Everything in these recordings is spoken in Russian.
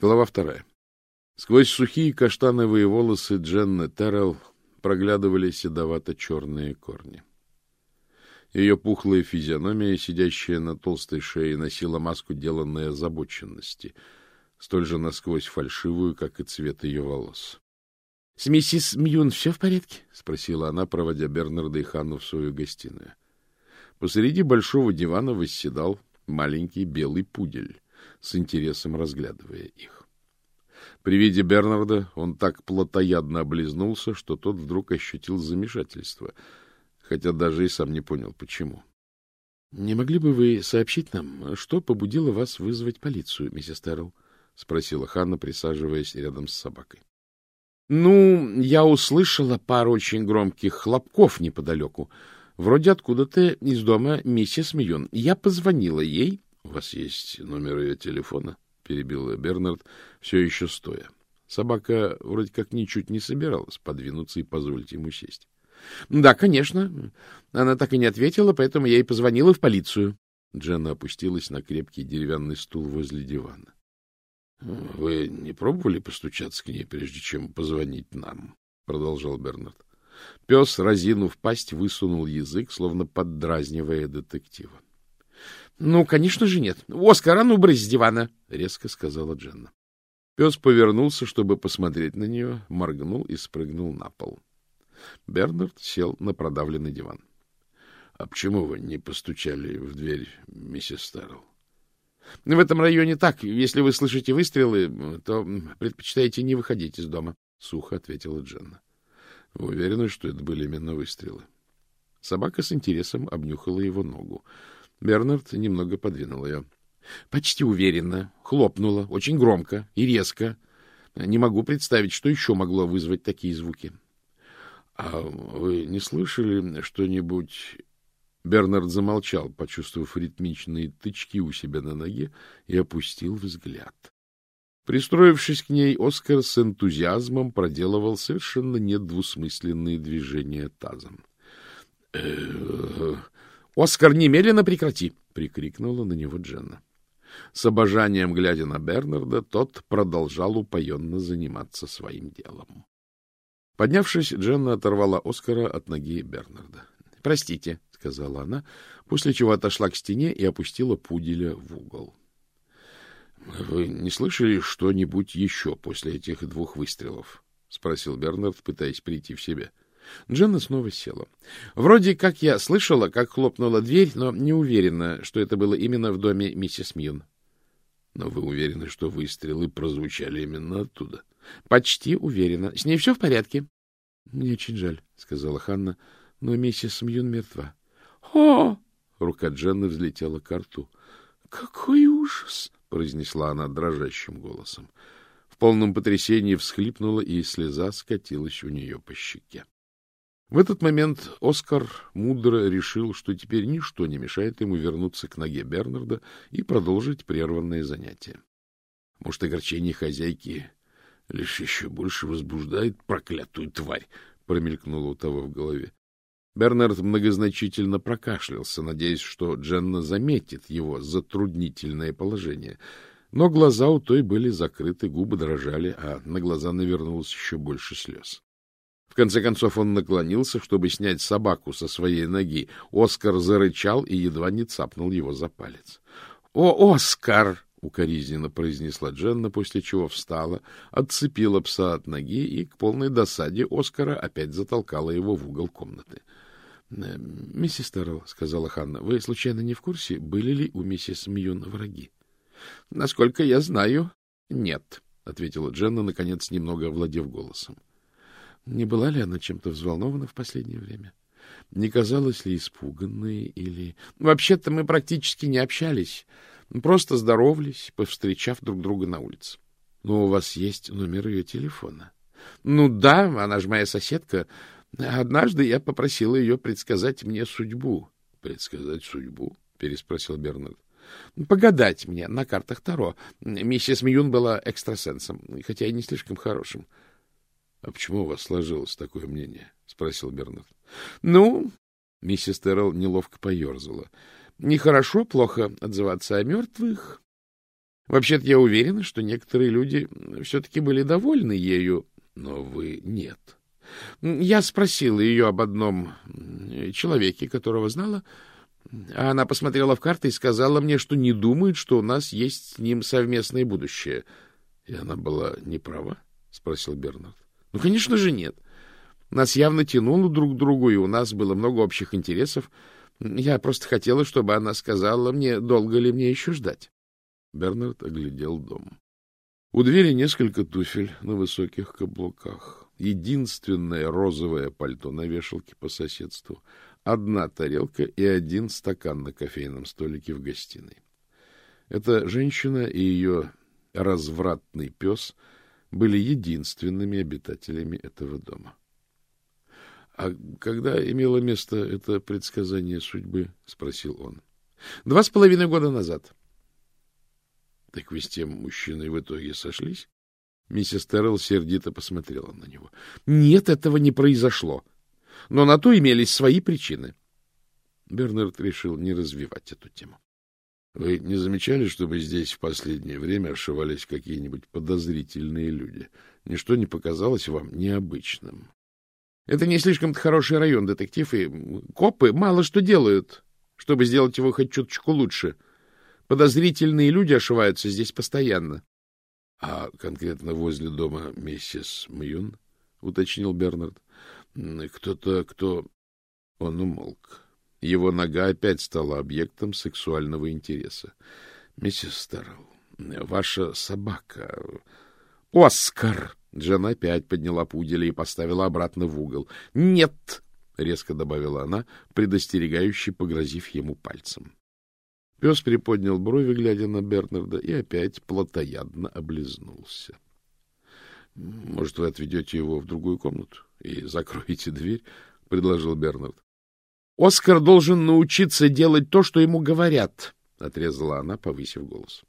Глава вторая. Сквозь сухие каштановые волосы Дженны Террелл проглядывали седовато-черные корни. Ее пухлая физиономия, сидящая на толстой шее, носила маску деланной озабоченности, столь же насквозь фальшивую, как и цвет ее волос. — С миссис Мьюн все в порядке? — спросила она, проводя Бернарда и Ханну в свою гостиную. Посреди большого дивана восседал маленький белый пудель, с интересом разглядывая их. При виде Бернарда он так плотоядно облизнулся, что тот вдруг ощутил замешательство, хотя даже и сам не понял, почему. — Не могли бы вы сообщить нам, что побудило вас вызвать полицию, миссис Террелл? — спросила Ханна, присаживаясь рядом с собакой. — Ну, я услышала пару очень громких хлопков неподалеку. Вроде откуда-то из дома миссис Мьюн. Я позвонила ей. — У вас есть номер ее телефона? — перебил Бернард, все еще стоя. Собака вроде как ничуть не собиралась подвинуться и позволить ему сесть. — Да, конечно. Она так и не ответила, поэтому я и позвонила в полицию. Дженна опустилась на крепкий деревянный стул возле дивана. — Вы не пробовали постучаться к ней, прежде чем позвонить нам? — продолжал Бернард. Пес, разинув пасть, высунул язык, словно поддразнивая детектива. — Ну, конечно же, нет. Оскар, а ну, брысь с дивана! — резко сказала Дженна. Пес повернулся, чтобы посмотреть на нее, моргнул и спрыгнул на пол. Бернард сел на продавленный диван. — А почему вы не постучали в дверь, миссис Старрелл? — В этом районе так. Если вы слышите выстрелы, то предпочитаете не выходить из дома, — сухо ответила Дженна. — Вы уверены, что это были именно выстрелы? Собака с интересом обнюхала его ногу. Бернард немного подвинул ее. — Почти уверенно. Хлопнула. Очень громко и резко. Не могу представить, что еще могло вызвать такие звуки. —— А вы не слышали что-нибудь... Бернард замолчал, почувствовав ритмичные тычки у себя на ноге, и опустил взгляд. Пристроившись к ней, Оскар с энтузиазмом проделывал совершенно недвусмысленные движения тазом. «Э, — Оскар, немедленно прекрати! — прикрикнула на него Дженна. С обожанием глядя на Бернарда, тот продолжал упоенно заниматься своим делом. Поднявшись, Дженна оторвала Оскара от ноги Бернарда. — Простите, — сказала она, после чего отошла к стене и опустила пуделя в угол. — Вы не слышали что-нибудь еще после этих двух выстрелов? — спросил Бернард, пытаясь прийти в себя. Дженна снова села. — Вроде как я слышала, как хлопнула дверь, но не уверена, что это было именно в доме миссис Мьюн. — Но вы уверены, что выстрелы прозвучали именно оттуда? — Почти уверена. С ней все в порядке? — Мне очень жаль, — сказала Ханна, — но миссис Мьюн мертва. — О! — рука Дженны взлетела к рту. — Какой ужас! — произнесла она дрожащим голосом. В полном потрясении всхлипнула, и слеза скатилась у нее по щеке. В этот момент Оскар мудро решил, что теперь ничто не мешает ему вернуться к ноге Бернарда и продолжить прерванное занятие. Может, огорчение хозяйки лишь еще больше возбуждает проклятую тварь, промелькнуло у того в голове. Бернард многозначительно прокашлялся, надеясь, что Дженна заметит его затруднительное положение. Но глаза у той были закрыты, губы дрожали, а на глаза навернулось еще больше слез. Конце концов он наклонился, чтобы снять собаку со своей ноги. Оскар зарычал и едва не цапнул его за палец. — О, Оскар! — укоризненно произнесла Дженна, после чего встала, отцепила пса от ноги и, к полной досаде Оскара, опять затолкала его в угол комнаты. «Э, — Миссис Террелл, — сказала Ханна, — вы случайно не в курсе, были ли у миссис Мьюн враги? — Насколько я знаю, нет, — ответила Дженна, наконец немного овладев голосом. — Не была ли она чем-то взволнована в последнее время? Не казалась ли испуганной или... — Вообще-то мы практически не общались. Просто здоровались, повстречав друг друга на улице. — Но у вас есть номер ее телефона? — Ну да, она же моя соседка. Однажды я попросила ее предсказать мне судьбу. — Предсказать судьбу? — переспросил Бернард. — Погадать мне на картах Таро. Миссис Мьюн была экстрасенсом, хотя и не слишком хорошим. — А почему у вас сложилось такое мнение? — спросил Бернард. — Ну... Миссис Террелл неловко поерзала. Нехорошо, плохо отзываться о мертвых. Вообще-то я уверена, что некоторые люди все-таки были довольны ею, но вы нет. Я спросила ее об одном человеке, которого знала, а она посмотрела в карты и сказала мне, что не думает, что у нас есть с ним совместное будущее. — И она была не права? — спросил Бернард. — Ну, конечно же, нет. Нас явно тянуло друг к другу, и у нас было много общих интересов. Я просто хотела, чтобы она сказала мне, долго ли мне еще ждать. Бернард оглядел дом. У двери несколько туфель на высоких каблуках. Единственное розовое пальто на вешалке по соседству. Одна тарелка и один стакан на кофейном столике в гостиной. Эта женщина и ее развратный пес были единственными обитателями этого дома. — А когда имело место это предсказание судьбы? — спросил он. — Два с половиной года назад. — Так вы с тем мужчиной в итоге сошлись? Миссис Террелл сердито посмотрела на него. — Нет, этого не произошло. Но на то имелись свои причины. Бернард решил не развивать эту тему. — Вы не замечали, чтобы здесь в последнее время ошивались какие-нибудь подозрительные люди? Ничто не показалось вам необычным? — Это не слишком-то хороший район, детектив, и копы мало что делают, чтобы сделать его хоть чуточку лучше. — Подозрительные люди ошиваются здесь постоянно. — А конкретно возле дома миссис Мьюн? — уточнил Бернард. — Кто-то, кто... Он умолк. Его нога опять стала объектом сексуального интереса. — Миссис Старрелл, ваша собака... — Оскар! Джен опять подняла пуделя и поставила обратно в угол. — Нет! — резко добавила она, предостерегающе погрозив ему пальцем. Пес приподнял брови, глядя на Бернарда, и опять плотоядно облизнулся. — Может, вы отведете его в другую комнату и закроете дверь? — предложил Бернард. — Оскар должен научиться делать то, что ему говорят, — отрезала она, повысив голос.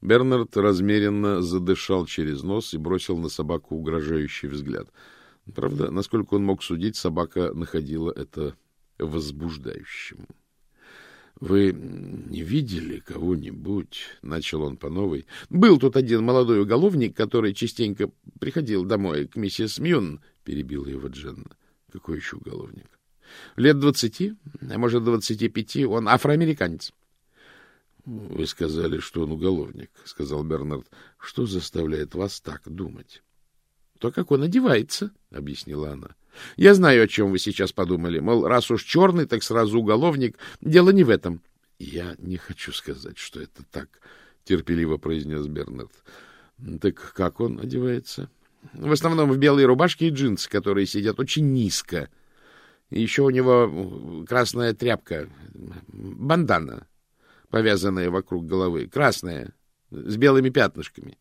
Бернард размеренно задышал через нос и бросил на собаку угрожающий взгляд. Правда, насколько он мог судить, собака находила это возбуждающим. — Вы не видели кого-нибудь? — начал он по новой. — Был тут один молодой уголовник, который частенько приходил домой к миссис Мюн, — перебила его Дженна. — Какой еще уголовник? — Лет двадцати, а может, двадцати пяти. Он афроамериканец. — Вы сказали, что он уголовник, — сказал Бернард. — Что заставляет вас так думать? — То, как он одевается, — объяснила она. — я знаю, о чем вы сейчас подумали. Мол, раз уж черный, так сразу уголовник. Дело не в этом. — Я не хочу сказать, что это так, — терпеливо произнес Бернард. — Так как он одевается? — В основном в белые рубашки и джинсы, которые сидят очень низко. Еще у него красная тряпка, бандана, повязанная вокруг головы. Красная, с белыми пятнышками.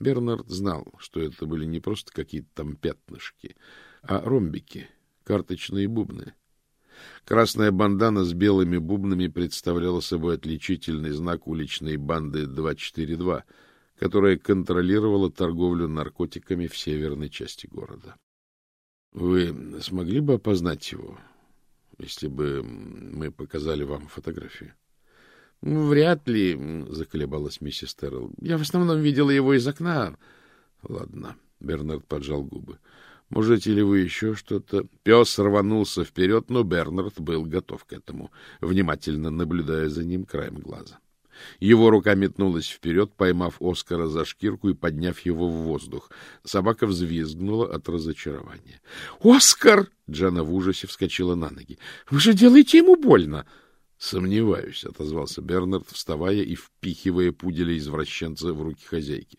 Бернард знал, что это были не просто какие-то там пятнышки, а ромбики, карточные бубны. Красная бандана с белыми бубнами представляла собой отличительный знак уличной банды 242, которая контролировала торговлю наркотиками в северной части города. Вы смогли бы опознать его, если бы мы показали вам фотографию? — Вряд ли, — заколебалась миссис Террелл. — Я в основном видела его из окна. — Ладно, — Бернард поджал губы. Можете ли вы еще что-то... Пес рванулся вперед, но Бернард был готов к этому, внимательно наблюдая за ним краем глаза. Его рука метнулась вперед, поймав Оскара за шкирку и подняв его в воздух. Собака взвизгнула от разочарования. «Оскар — Джана в ужасе вскочила на ноги. — Вы же делаете ему больно! — Сомневаюсь, — отозвался Бернард, вставая и впихивая пуделя-извращенца в руки хозяйки.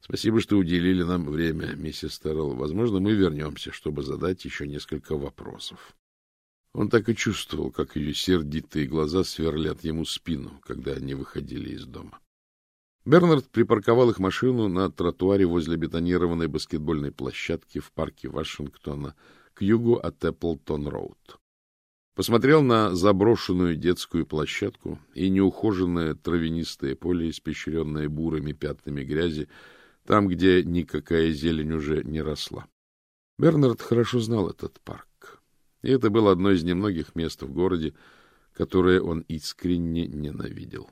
Спасибо, что уделили нам время, миссис Террелл. Возможно, мы вернемся, чтобы задать еще несколько вопросов. Он так и чувствовал, как ее сердитые глаза сверлят ему спину, когда они выходили из дома. Бернард припарковал их машину на тротуаре возле бетонированной баскетбольной площадки в парке Вашингтона к югу от Эпплтон-Роуд. Посмотрел на заброшенную детскую площадку и неухоженное травянистое поле, испещренное бурыми пятнами грязи, там, где никакая зелень уже не росла. Бернард хорошо знал этот парк, и это было одно из немногих мест в городе, которое он искренне ненавидел.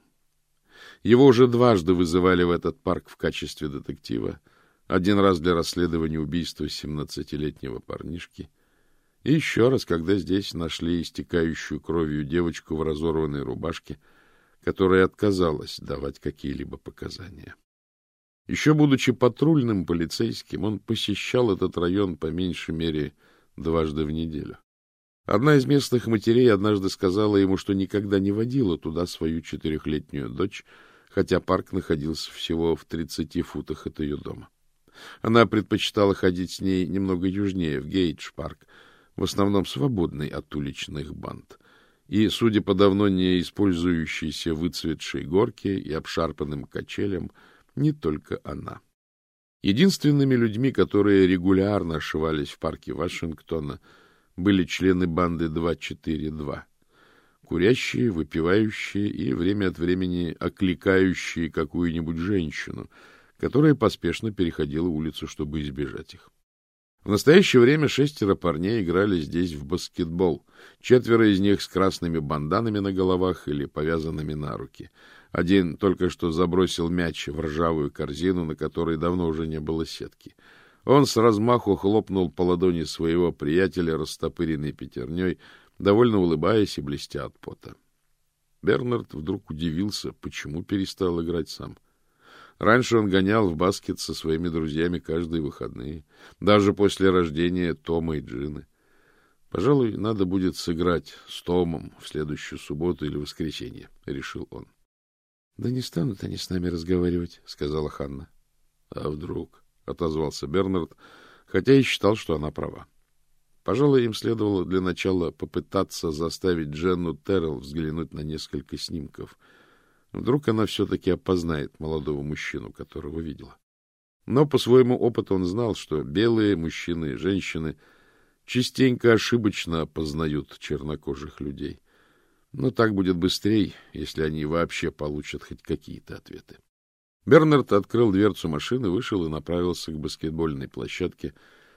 Его уже дважды вызывали в этот парк в качестве детектива. Один раз для расследования убийства семнадцатилетнего парнишки. И еще раз, когда здесь нашли истекающую кровью девочку в разорванной рубашке, которая отказалась давать какие-либо показания. Еще будучи патрульным полицейским, он посещал этот район по меньшей мере дважды в неделю. Одна из местных матерей однажды сказала ему, что никогда не водила туда свою четырехлетнюю дочь, хотя парк находился всего в тридцати футах от ее дома. Она предпочитала ходить с ней немного южнее, в Гейдж-парк, в основном свободный от уличных банд. И, судя по давно не использующейся выцветшей горке и обшарпанным качелям, не только она. Единственными людьми, которые регулярно ошивались в парке Вашингтона — были члены банды 242. Курящие, выпивающие и время от времени окликающие какую-нибудь женщину, которая поспешно переходила улицу, чтобы избежать их. В настоящее время шестеро парней играли здесь в баскетбол. Четверо из них с красными банданами на головах или повязанными на руки. Один только что забросил мяч в ржавую корзину, на которой давно уже не было сетки. Он с размаху хлопнул по ладони своего приятеля, растопыренной пятерней, довольно улыбаясь и блестя от пота. Бернард вдруг удивился, почему перестал играть сам. Раньше он гонял в баскет со своими друзьями каждые выходные, даже после рождения Тома и Джины. Пожалуй, надо будет сыграть с Томом в следующую субботу или воскресенье, — решил он. — Да не станут они с нами разговаривать, — сказала Ханна. — А вдруг? — отозвался Бернард, хотя и считал, что она права. Пожалуй, им следовало для начала попытаться заставить Дженну Террелл взглянуть на несколько снимков. Вдруг она все-таки опознает молодого мужчину, которого видела. Но по своему опыту он знал, что белые мужчины и женщины частенько ошибочно опознают чернокожих людей. Но так будет быстрее, если они вообще получат хоть какие-то ответы. Бернард открыл дверцу машины, вышел и направился к баскетбольной площадке,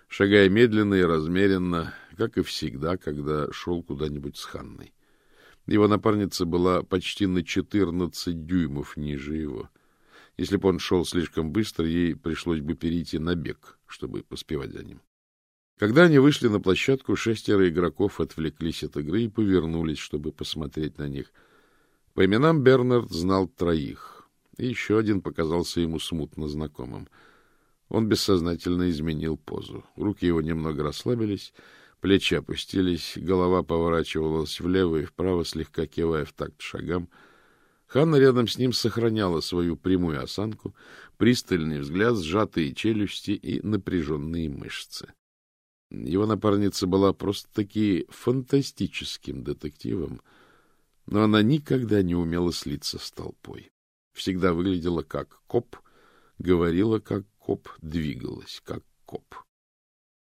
шагая медленно и размеренно, как и всегда, когда шел куда-нибудь с Ханной. Его напарница была почти на четырнадцать дюймов ниже его. Если бы он шел слишком быстро, ей пришлось бы перейти на бег, чтобы поспевать за ним. Когда они вышли на площадку, шестеро игроков отвлеклись от игры и повернулись, чтобы посмотреть на них. По именам Бернард знал троих — и еще один показался ему смутно знакомым. Он бессознательно изменил позу. Руки его немного расслабились, плечи опустились, голова поворачивалась влево и вправо, слегка кивая в такт шагам. Ханна рядом с ним сохраняла свою прямую осанку, пристальный взгляд, сжатые челюсти и напряженные мышцы. Его напарница была просто-таки фантастическим детективом, но она никогда не умела слиться с толпой всегда выглядела как коп, говорила как коп, двигалась как коп.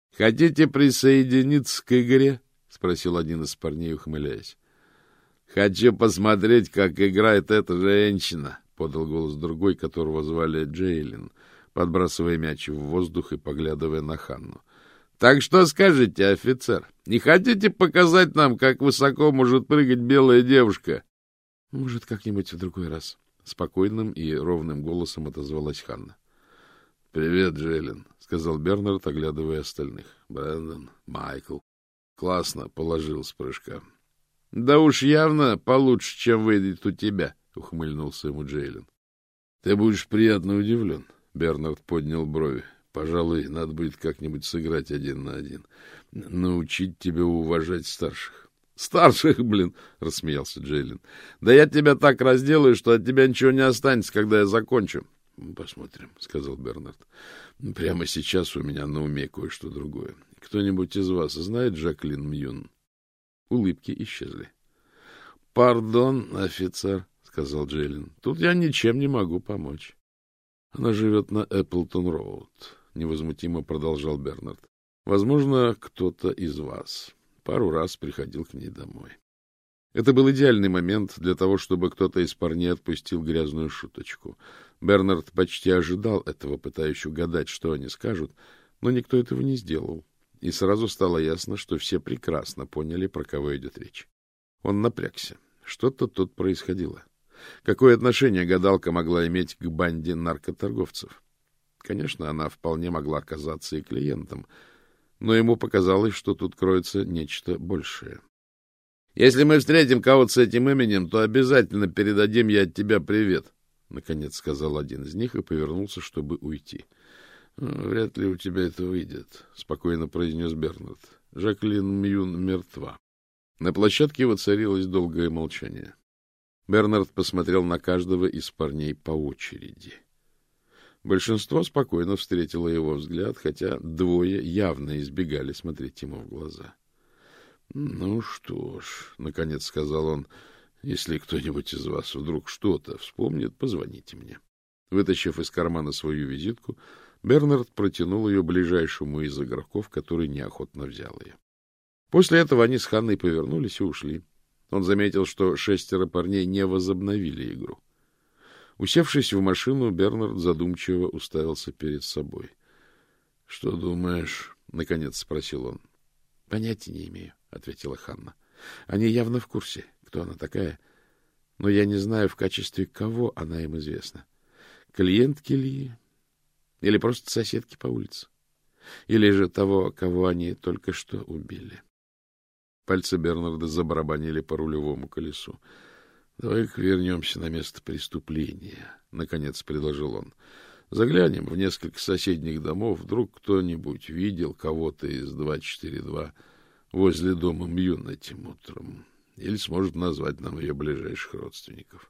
— Хотите присоединиться к игре? — спросил один из парней, ухмыляясь. — Хочу посмотреть, как играет эта женщина, — подал голос другой, которого звали Джейлин, подбрасывая мяч в воздух и поглядывая на Ханну. — Так что скажете, офицер? Не хотите показать нам, как высоко может прыгать белая девушка? — Может, как-нибудь в другой раз, Спокойным и ровным голосом отозвалась Ханна. — Привет, Джейлин, — сказал Бернард, оглядывая остальных. — Брэндон, Майкл. Классно положил с прыжка. — Да уж явно получше, чем выйдет у тебя, — ухмыльнулся ему Джейлин. — Ты будешь приятно удивлен. Бернард поднял брови. — Пожалуй, надо будет как-нибудь сыграть один на один. Научить тебя уважать старших. Старших, блин, — рассмеялся Джейлин. — Да я тебя так разделаю, что от тебя ничего не останется, когда я закончу. — Посмотрим, — сказал Бернард. — Прямо сейчас у меня на уме кое-что другое. Кто-нибудь из вас знает Жаклин Мьюн? Улыбки исчезли. — Пардон, офицер, — сказал Джейлин. — Тут я ничем не могу помочь. — Она живет на Эпплтон-Роуд, — невозмутимо продолжал Бернард. — Возможно, кто-то из вас. Пару раз приходил к ней домой. Это был идеальный момент для того, чтобы кто-то из парней отпустил грязную шуточку. Бернард почти ожидал этого, пытаясь угадать, что они скажут, но никто этого не сделал. И сразу стало ясно, что все прекрасно поняли, про кого идет речь. Он напрягся. Что-то тут происходило. Какое отношение гадалка могла иметь к банде наркоторговцев? Конечно, она вполне могла оказаться и клиентом, но ему показалось, что тут кроется нечто большее. — Если мы встретим кого-то с этим именем, то обязательно передадим я от тебя привет, — наконец сказал один из них и повернулся, чтобы уйти. — Вряд ли у тебя это выйдет, — спокойно произнес Бернард. Жаклин Мьюн мертва. На площадке воцарилось долгое молчание. Бернард посмотрел на каждого из парней по очереди. Большинство спокойно встретило его взгляд, хотя двое явно избегали смотреть ему в глаза. — Ну что ж, — наконец сказал он, — если кто-нибудь из вас вдруг что-то вспомнит, позвоните мне. Вытащив из кармана свою визитку, Бернард протянул ее ближайшему из игроков, который неохотно взял ее. После этого они с Ханной повернулись и ушли. Он заметил, что шестеро парней не возобновили игру. Усевшись в машину, Бернард задумчиво уставился перед собой. — Что думаешь? — наконец спросил он. — Понятия не имею, — ответила Ханна. — Они явно в курсе, кто она такая, но я не знаю, в качестве кого она им известна. Клиентки ли? Или просто соседки по улице? Или же того, кого они только что убили? Пальцы Бернарда забарабанили по рулевому колесу. Давай-ка вернемся на место преступления, — наконец предложил он. Заглянем в несколько соседних домов. Вдруг кто-нибудь видел кого-то из 242 возле дома Мьюн этим утром. Или сможет назвать нам ее ближайших родственников.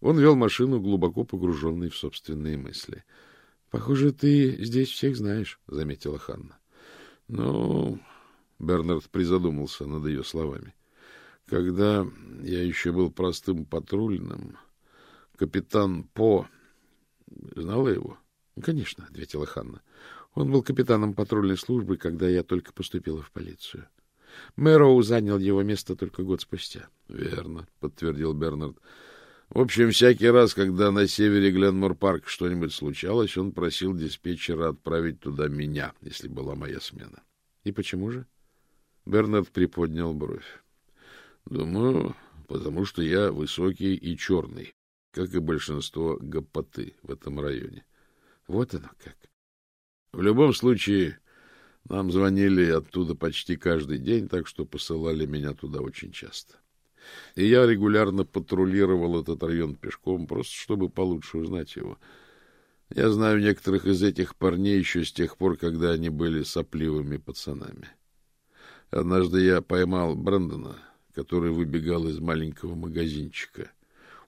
Он вел машину, глубоко погруженный в собственные мысли. — Похоже, ты здесь всех знаешь, — заметила Ханна. — Ну, Бернард призадумался над ее словами. Когда я еще был простым патрульным, капитан По... Знала его? — Конечно, — ответила Ханна. Он был капитаном патрульной службы, когда я только поступила в полицию. Мэроу занял его место только год спустя. — Верно, — подтвердил Бернард. В общем, всякий раз, когда на севере Гленмор-парк что-нибудь случалось, он просил диспетчера отправить туда меня, если была моя смена. — И почему же? Бернард приподнял бровь. Думаю, потому что я высокий и черный, как и большинство гопоты в этом районе. Вот оно как. В любом случае, нам звонили оттуда почти каждый день, так что посылали меня туда очень часто. И я регулярно патрулировал этот район пешком, просто чтобы получше узнать его. Я знаю некоторых из этих парней еще с тех пор, когда они были сопливыми пацанами. Однажды я поймал Брэндона, который выбегал из маленького магазинчика.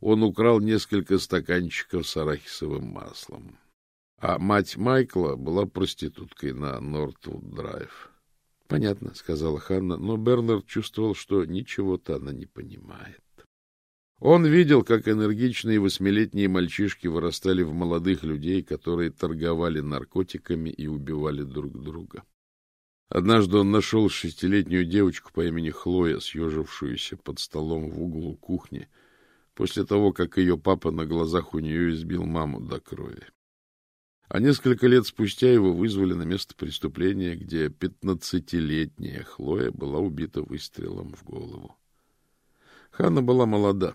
Он украл несколько стаканчиков с арахисовым маслом. А мать Майкла была проституткой на Нортвуд-драйв. — Понятно, — сказала Ханна, но Бернард чувствовал, что ничего-то она не понимает. Он видел, как энергичные восьмилетние мальчишки вырастали в молодых людей, которые торговали наркотиками и убивали друг друга. Однажды он нашел шестилетнюю девочку по имени Хлоя, съежившуюся под столом в углу кухни, после того, как ее папа на глазах у нее избил маму до крови. А несколько лет спустя его вызвали на место преступления, где пятнадцатилетняя Хлоя была убита выстрелом в голову. Ханна была молода,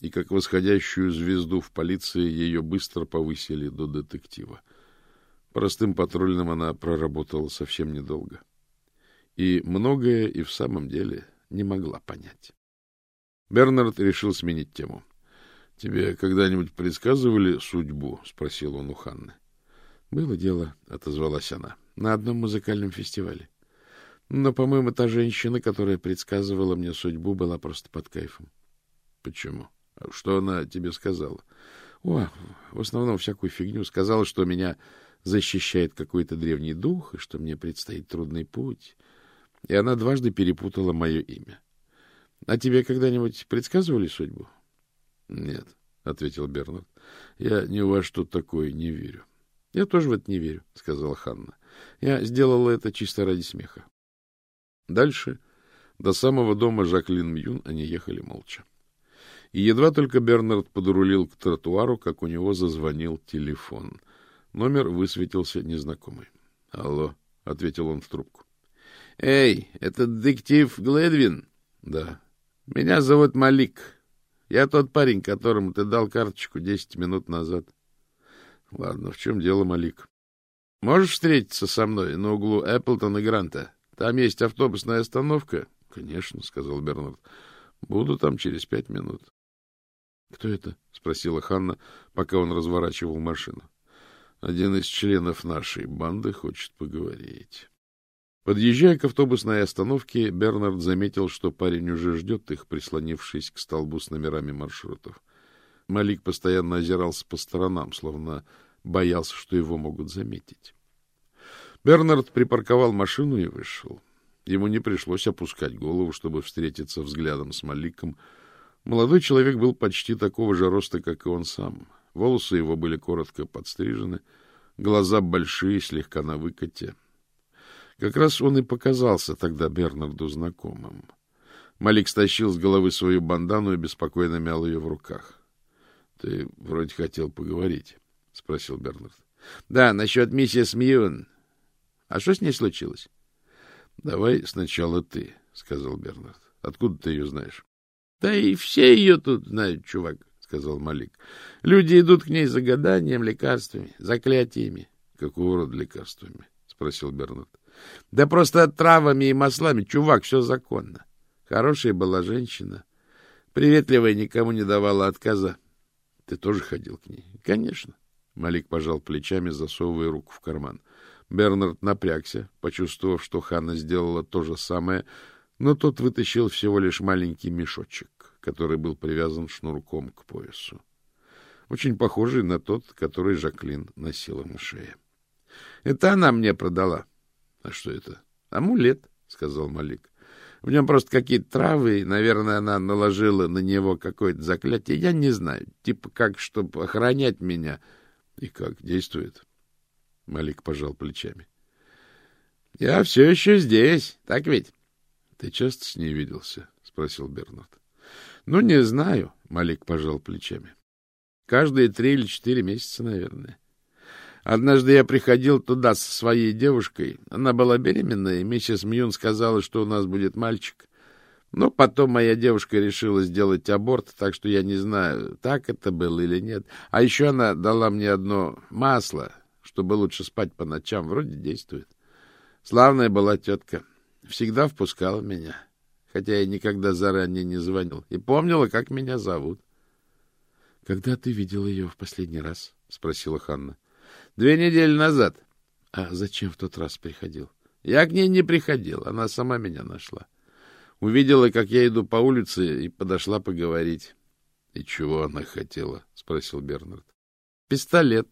и как восходящую звезду в полиции ее быстро повысили до детектива — Простым патрульным она проработала совсем недолго. И многое и в самом деле не могла понять. Бернард решил сменить тему. — Тебе когда-нибудь предсказывали судьбу? — спросил он у Ханны. — Было дело, — отозвалась она, — на одном музыкальном фестивале. Но, по-моему, та женщина, которая предсказывала мне судьбу, была просто под кайфом. — Почему? Что она тебе сказала? — О, в основном всякую фигню. Сказала, что меня защищает какой-то древний дух, и что мне предстоит трудный путь. И она дважды перепутала мое имя. — А тебе когда-нибудь предсказывали судьбу? — Нет, — ответил Бернард. — Я ни во что такое не верю. — Я тоже в это не верю, — сказала Ханна. — Я сделала это чисто ради смеха. Дальше, до самого дома Жаклин Мьюн, они ехали молча. И едва только Бернард подрулил к тротуару, как у него зазвонил телефон — Номер высветился незнакомый. — Алло, — ответил он в трубку. — Эй, это детектив Гледвин? — Да. — Меня зовут Малик. Я тот парень, которому ты дал карточку десять минут назад. — Ладно, в чем дело, Малик? — Можешь встретиться со мной на углу Эпплтон и Гранта? Там есть автобусная остановка. — Конечно, — сказал Бернард. — Буду там через пять минут. — Кто это? — спросила Ханна, пока он разворачивал машину. — Один из членов нашей банды хочет поговорить. Подъезжая к автобусной остановке, Бернард заметил, что парень уже ждет их, прислонившись к столбу с номерами маршрутов. Малик постоянно озирался по сторонам, словно боялся, что его могут заметить. Бернард припарковал машину и вышел. Ему не пришлось опускать голову, чтобы встретиться взглядом с Маликом. Молодой человек был почти такого же роста, как и он сам. Волосы его были коротко подстрижены, глаза большие, слегка на выкате. Как раз он и показался тогда Бернарду знакомым. Малик стащил с головы свою бандану и беспокойно мял ее в руках. — Ты вроде хотел поговорить, — спросил Бернард. — Да, насчет миссис Мьюн. А что с ней случилось? — Давай сначала ты, — сказал Бернард. — Откуда ты ее знаешь? — Да и все ее тут знают, чувак, — сказал Малик. — Люди идут к ней за гаданием, лекарствами, заклятиями. — Какого рода лекарствами? — спросил Бернард. Да просто травами и маслами, чувак, все законно. Хорошая была женщина. Приветливая, никому не давала отказа. Ты тоже ходил к ней? Конечно. Малик пожал плечами, засовывая руку в карман. Бернард напрягся, почувствовав, что Ханна сделала то же самое, но тот вытащил всего лишь маленький мешочек, который был привязан шнурком к поясу. Очень похожий на тот, который Жаклин носила на шее. — Это она мне продала. — А что это? — Амулет, — сказал Малик. В нем просто какие-то травы, и, наверное, она наложила на него какое-то заклятие. Я не знаю, типа как, чтобы охранять меня. — И как действует? Малик пожал плечами. — Я все еще здесь, так ведь? — Ты часто с ней виделся? — спросил Бернард. — Ну, не знаю, — Малик пожал плечами. — Каждые три или четыре месяца, наверное. Однажды я приходил туда со своей девушкой. Она была беременна, и миссис Мьюн сказала, что у нас будет мальчик. Но потом моя девушка решила сделать аборт, так что я не знаю, так это было или нет. А еще она дала мне одно масло, чтобы лучше спать по ночам. Вроде действует. Славная была тетка. Всегда впускала меня, хотя я никогда заранее не звонил. И помнила, как меня зовут. — Когда ты видел ее в последний раз? — спросила Ханна. Две недели назад. А зачем в тот раз приходил? Я к ней не приходил, она сама меня нашла. Увидела, как я иду по улице, и подошла поговорить. — И чего она хотела? — спросил Бернард. — Пистолет.